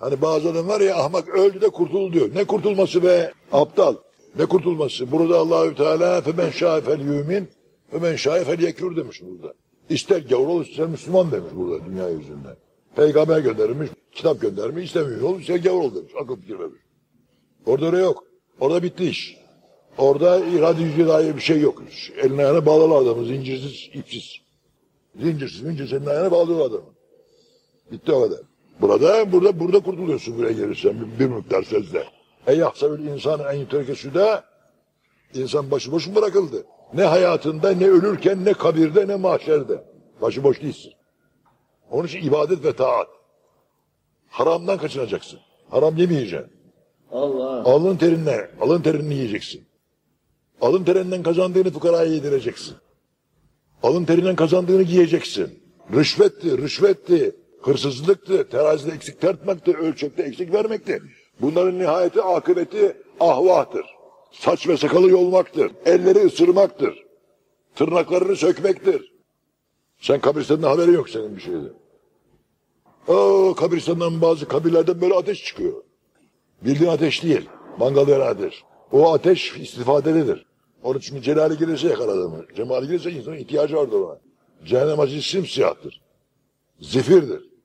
Hani bazı adam var ya ahmak öldü de kurtuldu diyor. Ne kurtulması be aptal. Ne kurtulması? Burada Allahü Teala femen şâ fel yumin femen şâ fel yekfur demiş burada. İster gavur ol ister Müslüman demiş burada dünya yüzünde. Peygamber göndermiş, kitap göndermiş, istemiyor ol, ister gavur ol demiş. Akıl fikir. Orada öyle yok. Orada bitti iş. Orada irade yüzüne dair bir şey yok. Eline ayağına bağlalı adamı, zincirsiz, ipsiz. Zincirsiz, zincirsiz elini ayağına bağlıyor adamı. Bitti o kadar. Burada, burada, burada kurtuluyorsun buraya gelirsen bir, bir miktar sözle. Ey yahsabül insan en yuterke süda, insan başıboş mu bırakıldı? Ne hayatında, ne ölürken, ne kabirde, ne mahşerde. Başıboş değilsin. Onun için ibadet ve taat. Haramdan kaçınacaksın. Haram yemeyeceksin. Allah. Alın terinle, alın terini yiyeceksin. Alın terinden kazandığını fukaraya yedireceksin. Alın terinden kazandığını giyeceksin. Rüşvetti, rüşvetti, hırsızlıktı, terazide eksik tartmaktı, ölçekte eksik vermekti. Bunların nihayeti, akıbeti ahvahtır. Saç ve sakalı yolmaktır. Elleri ısırmaktır. Tırnaklarını sökmektir. Sen kabristanın haberi yok senin bir şeyde. Oo, kabristandan bazı kabirlerden böyle ateş çıkıyor. Bildiğin ateş değil. Mangal yanan ateş. O ateş istifadelidir. Onun için celali gelirse yakar adamı. Cemali gelirse insanın ihtiyacı vardır ona. Cehennem ateşi simsiyahtır. Zifirdir.